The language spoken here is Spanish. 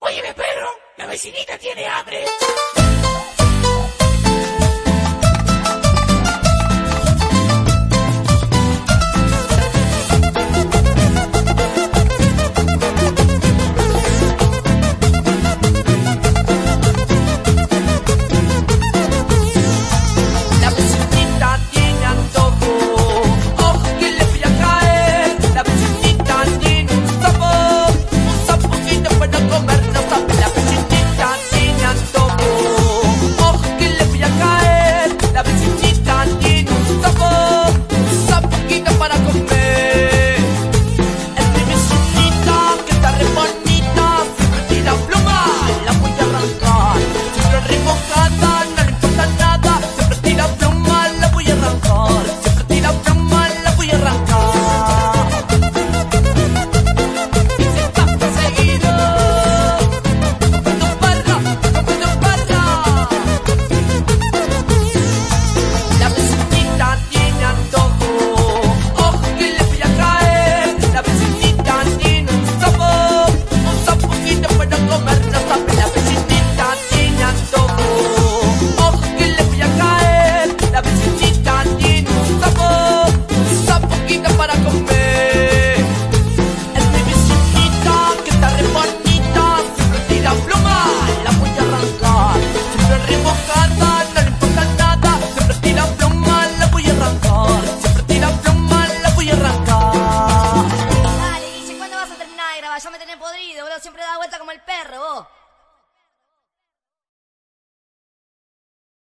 Oye, perro, la vecinita tiene hambre. negra, vaya me tenés podrido, bro. Siempre da vuelta como el perro, vos.